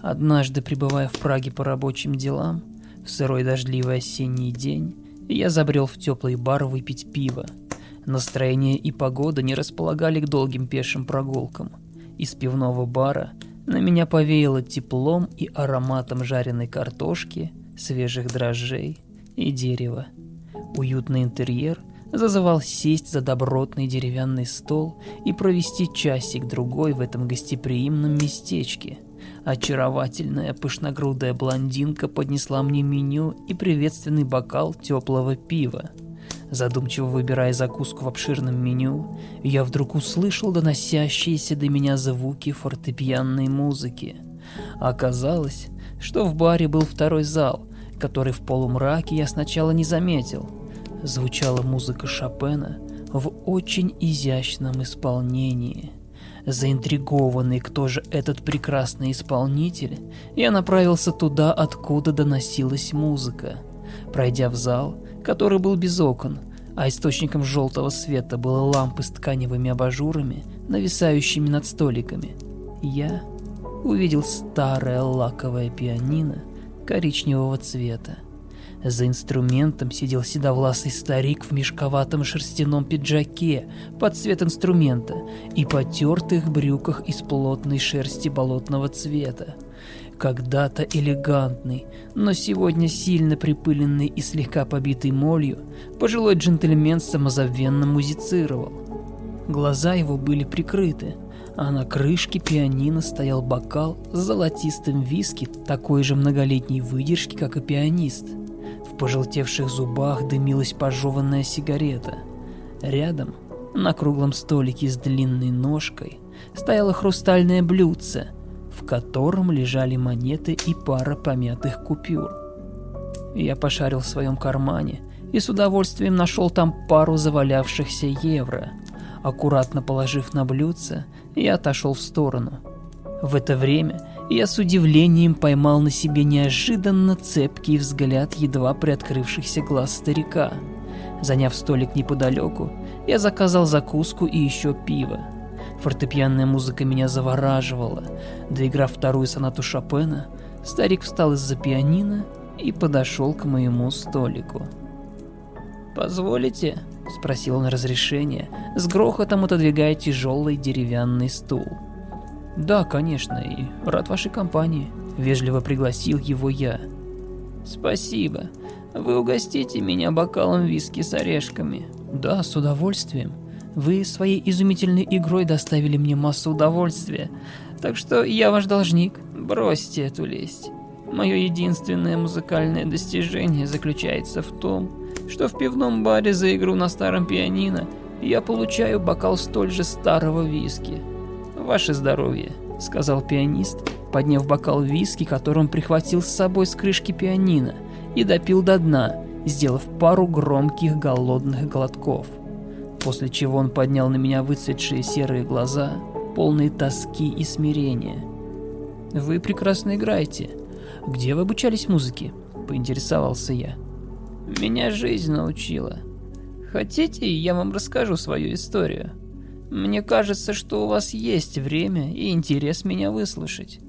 Однажды, пребывая в Праге по рабочим делам, в сырой дождливый осенний день, я забрел в теплый бар выпить пиво. Настроение и погода не располагали к долгим пешим прогулкам. Из пивного бара на меня повеяло теплом и ароматом жареной картошки, свежих дрожжей и дерева. Уютный интерьер Зазывал сесть за добротный деревянный стол и провести часик-другой в этом гостеприимном местечке. Очаровательная пышногрудая блондинка поднесла мне меню и приветственный бокал теплого пива. Задумчиво выбирая закуску в обширном меню, я вдруг услышал доносящиеся до меня звуки фортепианной музыки. Оказалось, что в баре был второй зал, который в полумраке я сначала не заметил – звучала музыка Шопена в очень изящном исполнении. Заинтригованный, кто же этот прекрасный исполнитель, я направился туда, откуда доносилась музыка. Пройдя в зал, который был без окон, а источником желтого света было лампы с тканевыми абажурами, нависающими над столиками, я увидел старое лаковое пианино коричневого цвета – за инструментом сидел седовласый старик в мешковатом шерстяном пиджаке под цвет инструмента и потертых брюках из плотной шерсти болотного цвета. Когда-то элегантный, но сегодня сильно припыленный и слегка побитый молью, пожилой джентльмен самозабвенно музицировал. Глаза его были прикрыты, а на крышке пианино стоял бокал с золотистым виски такой же многолетней выдержки, как и пианист – в пожелтевших зубах дымилась пожеванная сигарета. Рядом, на круглом столике с длинной ножкой, стояло хрустальное блюдце, в котором лежали монеты и пара помятых купюр. Я пошарил в своем кармане и с удовольствием нашел там пару завалявшихся евро. Аккуратно положив на блюдце, я отошел в сторону. В это время я с удивлением поймал на себе неожиданно цепкий взгляд едва приоткрывшихся глаз старика. Заняв столик неподалеку, я заказал закуску и еще пиво. Фортепианная музыка меня завораживала. Доиграв вторую сонату Шопена, старик встал из-за пианино и подошел к моему столику. «Позволите?» – спросил он разрешение, с грохотом отодвигая тяжелый деревянный стул – да, конечно, и рад вашей компании, вежливо пригласил его я. Спасибо. Вы угостите меня бокалом виски с орешками. Да, с удовольствием. Вы своей изумительной игрой доставили мне массу удовольствия. Так что я ваш должник. Бросьте эту лесть. Мое единственное музыкальное достижение заключается в том, что в пивном баре за игру на старом пианино я получаю бокал столь же старого виски ваше здоровье», — сказал пианист, подняв бокал виски, которым прихватил с собой с крышки пианино, и допил до дна, сделав пару громких голодных глотков. После чего он поднял на меня выцветшие серые глаза, полные тоски и смирения. «Вы прекрасно играете. Где вы обучались музыке?» – поинтересовался я. «Меня жизнь научила. Хотите, я вам расскажу свою историю?» Мне кажется, что у вас есть время и интерес меня выслушать.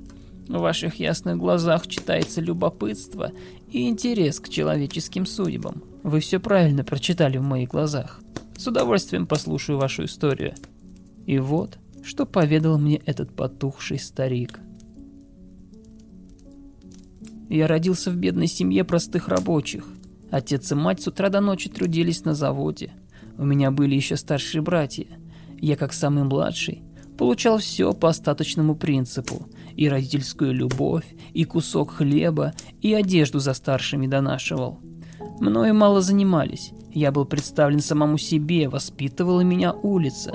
В ваших ясных глазах читается любопытство и интерес к человеческим судьбам. Вы все правильно прочитали в моих глазах. С удовольствием послушаю вашу историю. И вот, что поведал мне этот потухший старик. Я родился в бедной семье простых рабочих. Отец и мать с утра до ночи трудились на заводе. У меня были еще старшие братья – я как самый младший получал все по остаточному принципу, и родительскую любовь, и кусок хлеба, и одежду за старшими донашивал. Мною мало занимались, я был представлен самому себе, воспитывала меня улица.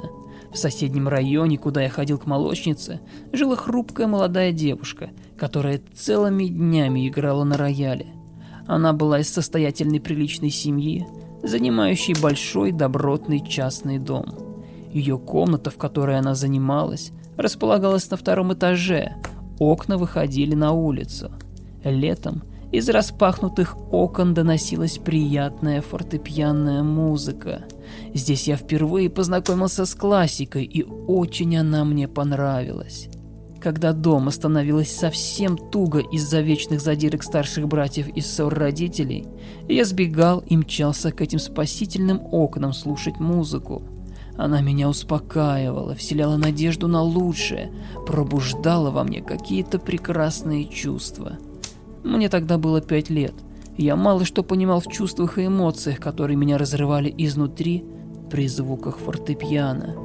В соседнем районе, куда я ходил к молочнице, жила хрупкая молодая девушка, которая целыми днями играла на рояле. Она была из состоятельной приличной семьи, занимающей большой добротный частный дом. Ее комната, в которой она занималась, располагалась на втором этаже. Окна выходили на улицу. Летом из распахнутых окон доносилась приятная фортепианная музыка. Здесь я впервые познакомился с классикой, и очень она мне понравилась. Когда дома становилось совсем туго из-за вечных задирок старших братьев и ссор родителей, я сбегал и мчался к этим спасительным окнам слушать музыку – она меня успокаивала, вселяла надежду на лучшее, пробуждала во мне какие-то прекрасные чувства. Мне тогда было пять лет. Я мало что понимал в чувствах и эмоциях, которые меня разрывали изнутри при звуках фортепиано.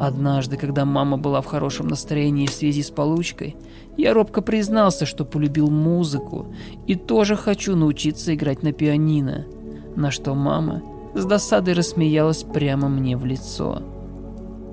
Однажды, когда мама была в хорошем настроении в связи с получкой, я робко признался, что полюбил музыку и тоже хочу научиться играть на пианино. На что мама с досадой рассмеялась прямо мне в лицо.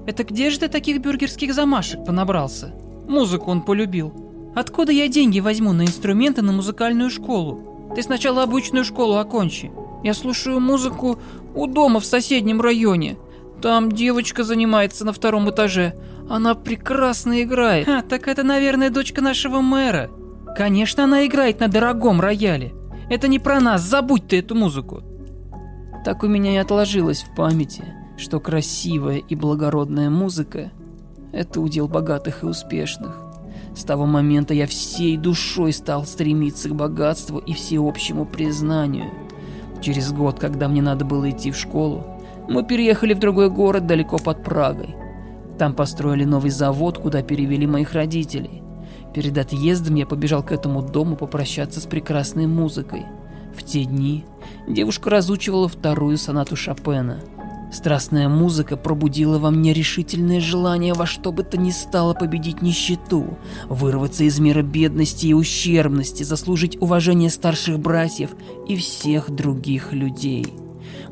«Это где же ты таких бюргерских замашек понабрался? Музыку он полюбил. Откуда я деньги возьму на инструменты на музыкальную школу? Ты сначала обычную школу окончи. Я слушаю музыку у дома в соседнем районе. Там девочка занимается на втором этаже. Она прекрасно играет. А, так это, наверное, дочка нашего мэра. Конечно, она играет на дорогом рояле. Это не про нас, забудь ты эту музыку. Так у меня и отложилось в памяти, что красивая и благородная музыка – это удел богатых и успешных. С того момента я всей душой стал стремиться к богатству и всеобщему признанию. Через год, когда мне надо было идти в школу, мы переехали в другой город далеко под Прагой. Там построили новый завод, куда перевели моих родителей. Перед отъездом я побежал к этому дому попрощаться с прекрасной музыкой – в те дни девушка разучивала вторую сонату Шопена. Страстная музыка пробудила во мне решительное желание во что бы то ни стало победить нищету, вырваться из мира бедности и ущербности, заслужить уважение старших братьев и всех других людей.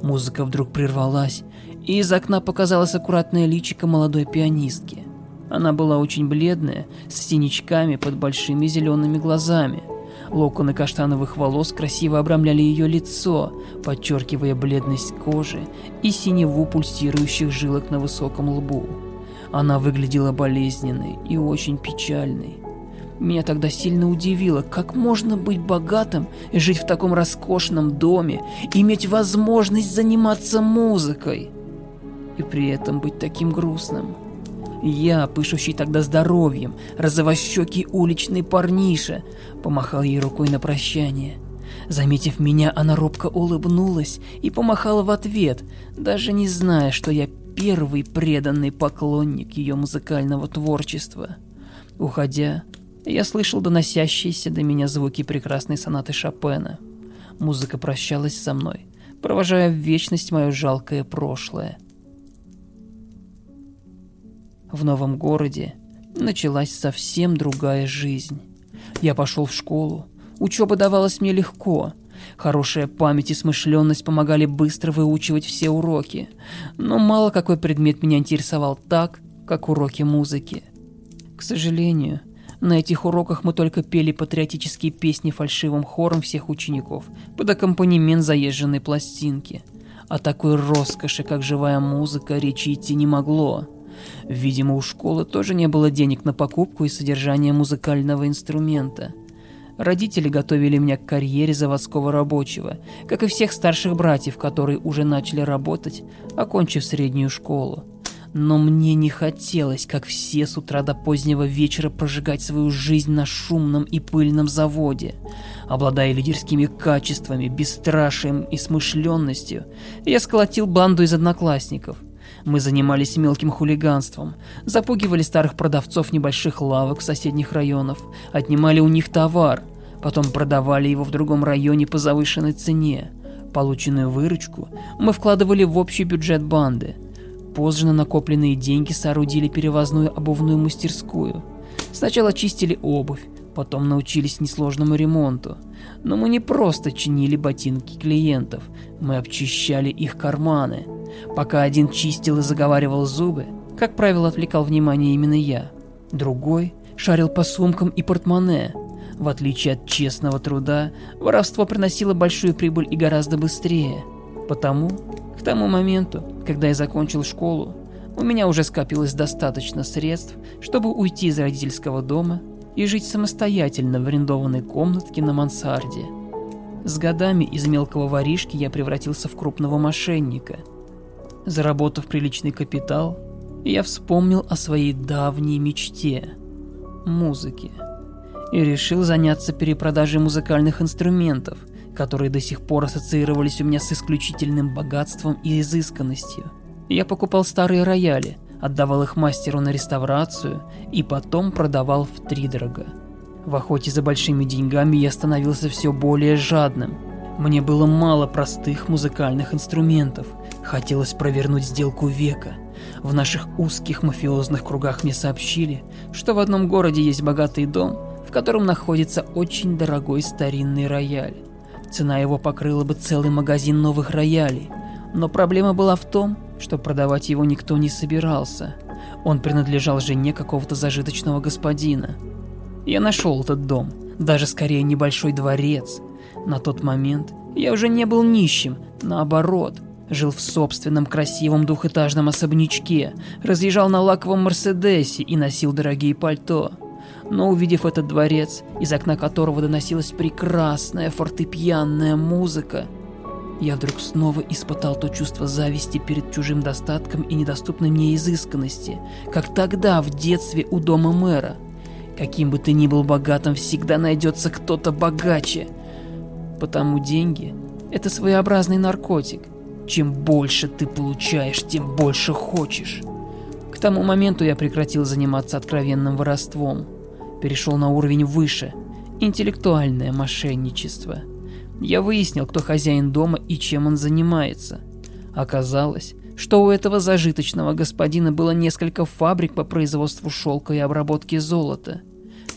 Музыка вдруг прервалась, и из окна показалось аккуратное личико молодой пианистки. Она была очень бледная, с синячками под большими зелеными глазами – Локоны каштановых волос красиво обрамляли ее лицо, подчеркивая бледность кожи и синеву пульсирующих жилок на высоком лбу. Она выглядела болезненной и очень печальной. Меня тогда сильно удивило, как можно быть богатым и жить в таком роскошном доме, иметь возможность заниматься музыкой и при этом быть таким грустным. Я, пышущий тогда здоровьем, розовощекий уличный парниша, помахал ей рукой на прощание. Заметив меня, она робко улыбнулась и помахала в ответ, даже не зная, что я первый преданный поклонник ее музыкального творчества. Уходя, я слышал доносящиеся до меня звуки прекрасной сонаты Шопена. Музыка прощалась со мной, провожая в вечность мое жалкое прошлое – в новом городе началась совсем другая жизнь. Я пошел в школу. Учеба давалась мне легко. Хорошая память и смышленность помогали быстро выучивать все уроки. Но мало какой предмет меня интересовал так, как уроки музыки. К сожалению, на этих уроках мы только пели патриотические песни фальшивым хором всех учеников под аккомпанемент заезженной пластинки. О такой роскоши, как живая музыка, речи идти не могло. Видимо, у школы тоже не было денег на покупку и содержание музыкального инструмента. Родители готовили меня к карьере заводского рабочего, как и всех старших братьев, которые уже начали работать, окончив среднюю школу. Но мне не хотелось, как все с утра до позднего вечера прожигать свою жизнь на шумном и пыльном заводе. Обладая лидерскими качествами, бесстрашием и смышленностью, я сколотил банду из одноклассников. Мы занимались мелким хулиганством, запугивали старых продавцов небольших лавок соседних районов, отнимали у них товар, потом продавали его в другом районе по завышенной цене. Полученную выручку мы вкладывали в общий бюджет банды. Позже на накопленные деньги соорудили перевозную обувную мастерскую. Сначала чистили обувь, потом научились несложному ремонту. Но мы не просто чинили ботинки клиентов, мы обчищали их карманы – Пока один чистил и заговаривал зубы, как правило, отвлекал внимание именно я. Другой шарил по сумкам и портмоне. В отличие от честного труда, воровство приносило большую прибыль и гораздо быстрее. Потому, к тому моменту, когда я закончил школу, у меня уже скопилось достаточно средств, чтобы уйти из родительского дома и жить самостоятельно в арендованной комнатке на мансарде. С годами из мелкого воришки я превратился в крупного мошенника – заработав приличный капитал, я вспомнил о своей давней мечте – музыке. И решил заняться перепродажей музыкальных инструментов, которые до сих пор ассоциировались у меня с исключительным богатством и изысканностью. Я покупал старые рояли, отдавал их мастеру на реставрацию и потом продавал в втридорога. В охоте за большими деньгами я становился все более жадным. Мне было мало простых музыкальных инструментов – Хотелось провернуть сделку века. В наших узких мафиозных кругах мне сообщили, что в одном городе есть богатый дом, в котором находится очень дорогой старинный рояль. Цена его покрыла бы целый магазин новых роялей, но проблема была в том, что продавать его никто не собирался. Он принадлежал жене какого-то зажиточного господина. Я нашел этот дом, даже скорее небольшой дворец. На тот момент я уже не был нищим, наоборот – Жил в собственном красивом двухэтажном особнячке, разъезжал на лаковом Мерседесе и носил дорогие пальто. Но увидев этот дворец, из окна которого доносилась прекрасная фортепианная музыка, я вдруг снова испытал то чувство зависти перед чужим достатком и недоступной мне изысканности, как тогда в детстве у дома мэра. Каким бы ты ни был богатым, всегда найдется кто-то богаче. Потому деньги – это своеобразный наркотик – чем больше ты получаешь, тем больше хочешь. К тому моменту я прекратил заниматься откровенным воровством. Перешел на уровень выше. Интеллектуальное мошенничество. Я выяснил, кто хозяин дома и чем он занимается. Оказалось, что у этого зажиточного господина было несколько фабрик по производству шелка и обработке золота.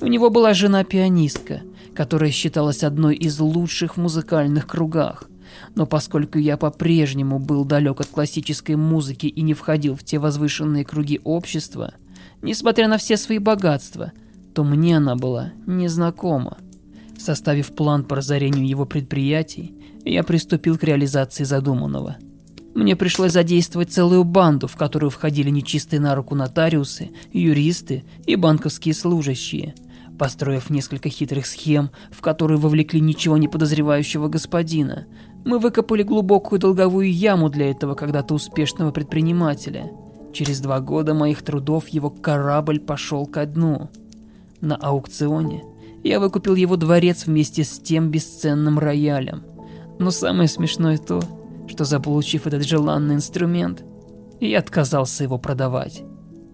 У него была жена-пианистка, которая считалась одной из лучших в музыкальных кругах. Но поскольку я по-прежнему был далек от классической музыки и не входил в те возвышенные круги общества, несмотря на все свои богатства, то мне она была незнакома. Составив план по разорению его предприятий, я приступил к реализации задуманного. Мне пришлось задействовать целую банду, в которую входили нечистые на руку нотариусы, юристы и банковские служащие – построив несколько хитрых схем, в которые вовлекли ничего не подозревающего господина, мы выкопали глубокую долговую яму для этого когда-то успешного предпринимателя. Через два года моих трудов его корабль пошел ко дну. На аукционе я выкупил его дворец вместе с тем бесценным роялем. Но самое смешное то, что заполучив этот желанный инструмент, я отказался его продавать.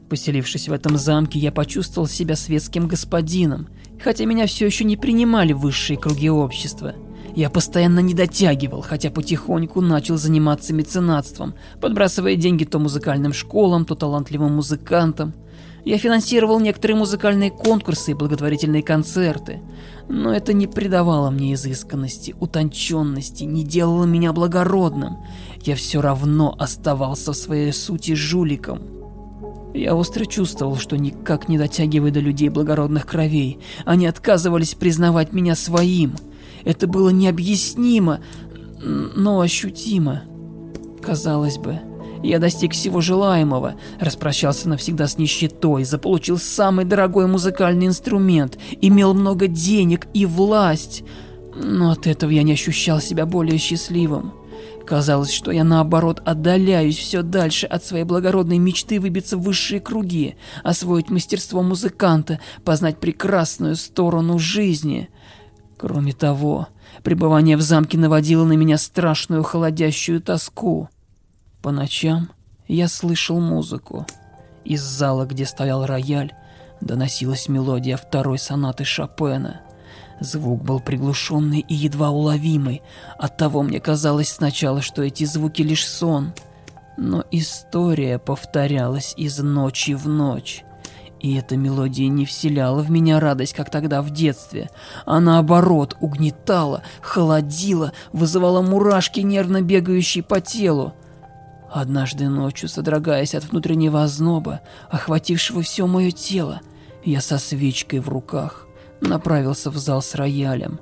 Поселившись в этом замке, я почувствовал себя светским господином, хотя меня все еще не принимали высшие круги общества – я постоянно не дотягивал, хотя потихоньку начал заниматься меценатством, подбрасывая деньги то музыкальным школам, то талантливым музыкантам. Я финансировал некоторые музыкальные конкурсы и благотворительные концерты, но это не придавало мне изысканности, утонченности, не делало меня благородным. Я все равно оставался в своей сути жуликом. Я остро чувствовал, что никак не дотягиваю до людей благородных кровей. Они отказывались признавать меня своим – это было необъяснимо, но ощутимо. Казалось бы, я достиг всего желаемого, распрощался навсегда с нищетой, заполучил самый дорогой музыкальный инструмент, имел много денег и власть. Но от этого я не ощущал себя более счастливым. Казалось, что я наоборот отдаляюсь все дальше от своей благородной мечты выбиться в высшие круги, освоить мастерство музыканта, познать прекрасную сторону жизни. Кроме того, пребывание в замке наводило на меня страшную холодящую тоску. По ночам я слышал музыку. Из зала, где стоял рояль, доносилась мелодия второй сонаты Шопена. Звук был приглушенный и едва уловимый, оттого мне казалось сначала, что эти звуки лишь сон. Но история повторялась из ночи в ночь. И эта мелодия не вселяла в меня радость, как тогда в детстве, а наоборот угнетала, холодила, вызывала мурашки, нервно бегающие по телу. Однажды ночью, содрогаясь от внутреннего озноба, охватившего все мое тело, я со свечкой в руках направился в зал с роялем.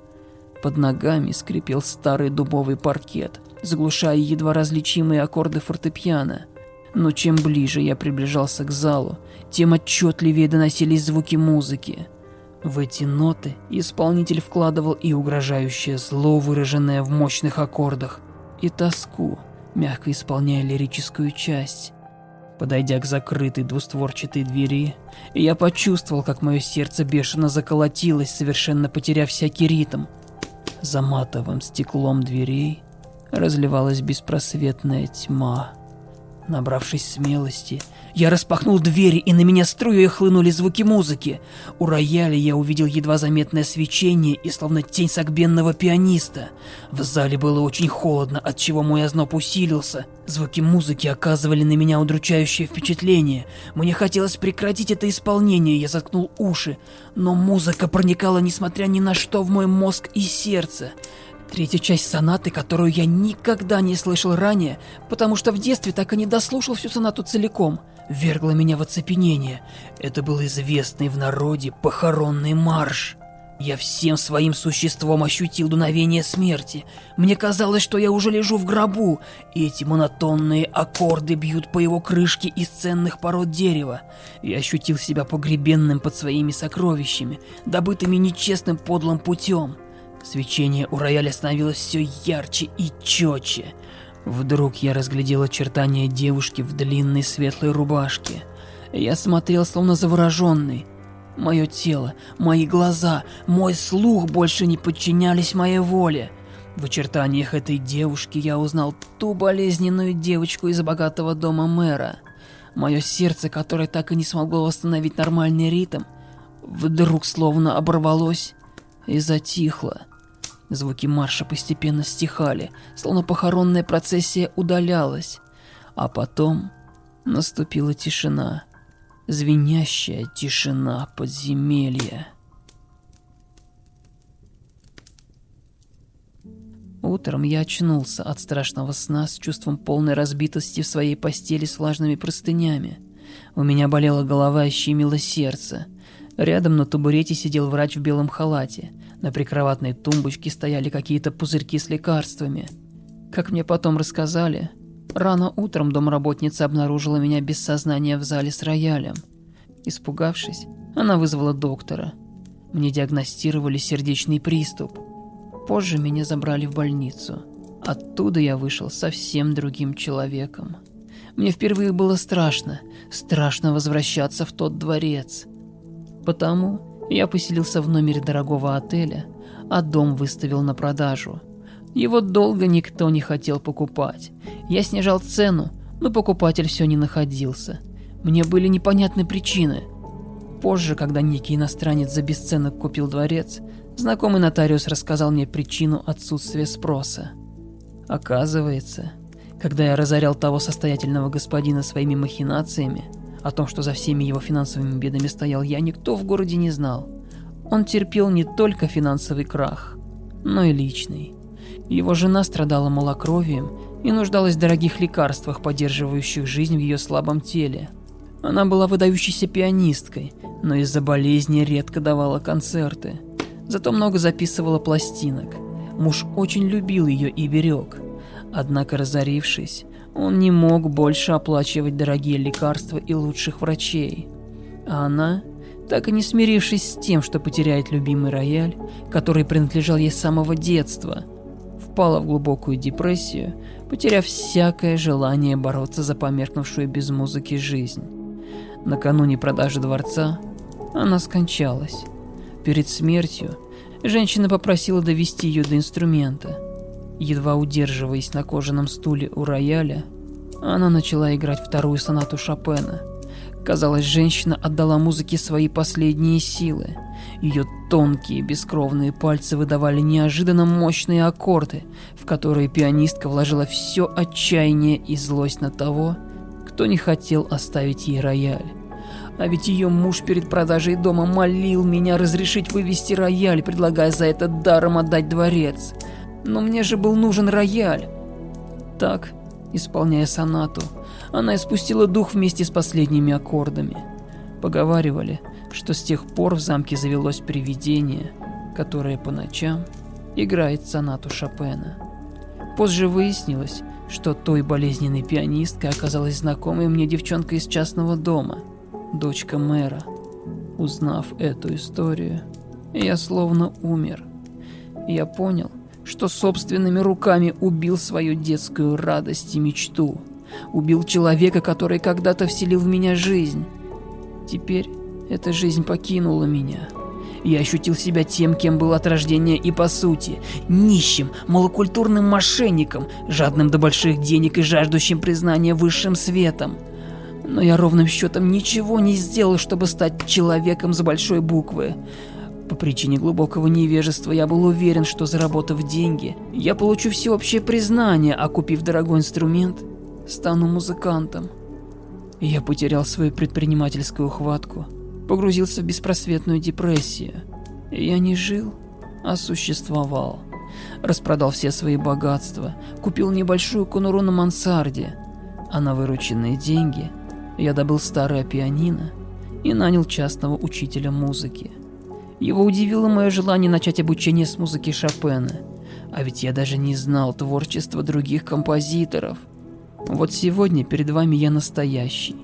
Под ногами скрипел старый дубовый паркет, заглушая едва различимые аккорды фортепиано. Но чем ближе я приближался к залу, тем отчетливее доносились звуки музыки. В эти ноты исполнитель вкладывал и угрожающее зло, выраженное в мощных аккордах, и тоску, мягко исполняя лирическую часть. Подойдя к закрытой двустворчатой двери, я почувствовал, как мое сердце бешено заколотилось, совершенно потеряв всякий ритм. За матовым стеклом дверей разливалась беспросветная тьма. Набравшись смелости, я распахнул двери, и на меня струей хлынули звуки музыки. У рояля я увидел едва заметное свечение и словно тень согбенного пианиста. В зале было очень холодно, от чего мой озноб усилился. Звуки музыки оказывали на меня удручающее впечатление. Мне хотелось прекратить это исполнение, я заткнул уши. Но музыка проникала, несмотря ни на что, в мой мозг и сердце. Третья часть сонаты, которую я никогда не слышал ранее, потому что в детстве так и не дослушал всю сонату целиком, вергла меня в оцепенение. Это был известный в народе похоронный марш. Я всем своим существом ощутил дуновение смерти. Мне казалось, что я уже лежу в гробу, и эти монотонные аккорды бьют по его крышке из ценных пород дерева. Я ощутил себя погребенным под своими сокровищами, добытыми нечестным подлым путем. Свечение у рояля становилось все ярче и четче. Вдруг я разглядел очертания девушки в длинной светлой рубашке. Я смотрел, словно завороженный. Мое тело, мои глаза, мой слух больше не подчинялись моей воле. В очертаниях этой девушки я узнал ту болезненную девочку из богатого дома мэра. Мое сердце, которое так и не смогло восстановить нормальный ритм, вдруг словно оборвалось и затихло. Звуки марша постепенно стихали, словно похоронная процессия удалялась. А потом наступила тишина. Звенящая тишина подземелья. Утром я очнулся от страшного сна с чувством полной разбитости в своей постели с влажными простынями. У меня болела голова и щемило сердце. Рядом на табурете сидел врач в белом халате. На прикроватной тумбочке стояли какие-то пузырьки с лекарствами. Как мне потом рассказали, рано утром домработница обнаружила меня без сознания в зале с роялем. Испугавшись, она вызвала доктора. Мне диагностировали сердечный приступ. Позже меня забрали в больницу. Оттуда я вышел совсем другим человеком. Мне впервые было страшно, страшно возвращаться в тот дворец – Потому я поселился в номере дорогого отеля, а дом выставил на продажу. Его долго никто не хотел покупать. Я снижал цену, но покупатель все не находился. Мне были непонятны причины. Позже, когда некий иностранец за бесценок купил дворец, знакомый нотариус рассказал мне причину отсутствия спроса. Оказывается, когда я разорял того состоятельного господина своими махинациями – о том, что за всеми его финансовыми бедами стоял я, никто в городе не знал. Он терпел не только финансовый крах, но и личный. Его жена страдала малокровием и нуждалась в дорогих лекарствах, поддерживающих жизнь в ее слабом теле. Она была выдающейся пианисткой, но из-за болезни редко давала концерты. Зато много записывала пластинок. Муж очень любил ее и берег. Однако, разорившись, он не мог больше оплачивать дорогие лекарства и лучших врачей. А она, так и не смирившись с тем, что потеряет любимый рояль, который принадлежал ей с самого детства, впала в глубокую депрессию, потеряв всякое желание бороться за померкнувшую без музыки жизнь. Накануне продажи дворца она скончалась. Перед смертью женщина попросила довести ее до инструмента – едва удерживаясь на кожаном стуле у рояля, она начала играть вторую сонату Шопена. Казалось, женщина отдала музыке свои последние силы. Ее тонкие бескровные пальцы выдавали неожиданно мощные аккорды, в которые пианистка вложила все отчаяние и злость на того, кто не хотел оставить ей рояль. А ведь ее муж перед продажей дома молил меня разрешить вывести рояль, предлагая за это даром отдать дворец. Но мне же был нужен рояль. Так, исполняя сонату, она испустила дух вместе с последними аккордами. Поговаривали, что с тех пор в замке завелось привидение, которое по ночам играет сонату Шопена. Позже выяснилось, что той болезненной пианисткой оказалась знакомой мне девчонка из частного дома, дочка мэра. Узнав эту историю, я словно умер. Я понял, что собственными руками убил свою детскую радость и мечту. Убил человека, который когда-то вселил в меня жизнь. Теперь эта жизнь покинула меня. Я ощутил себя тем, кем был от рождения и по сути. Нищим, малокультурным мошенником, жадным до больших денег и жаждущим признания высшим светом. Но я ровным счетом ничего не сделал, чтобы стать человеком с большой буквы. По причине глубокого невежества я был уверен, что заработав деньги, я получу всеобщее признание, а купив дорогой инструмент, стану музыкантом. Я потерял свою предпринимательскую хватку, погрузился в беспросветную депрессию. Я не жил, а существовал. Распродал все свои богатства, купил небольшую конуру на мансарде, а на вырученные деньги я добыл старое пианино и нанял частного учителя музыки – его удивило мое желание начать обучение с музыки Шопена. А ведь я даже не знал творчества других композиторов. Вот сегодня перед вами я настоящий,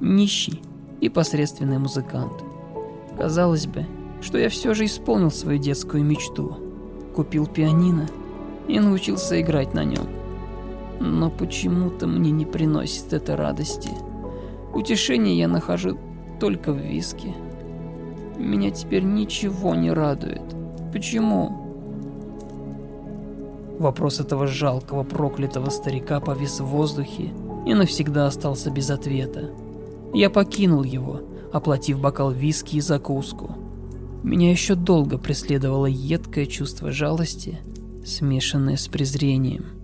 нищий и посредственный музыкант. Казалось бы, что я все же исполнил свою детскую мечту. Купил пианино и научился играть на нем. Но почему-то мне не приносит это радости. Утешение я нахожу только в виске. Меня теперь ничего не радует. Почему? Вопрос этого жалкого проклятого старика повис в воздухе и навсегда остался без ответа. Я покинул его, оплатив бокал виски и закуску. Меня еще долго преследовало едкое чувство жалости, смешанное с презрением.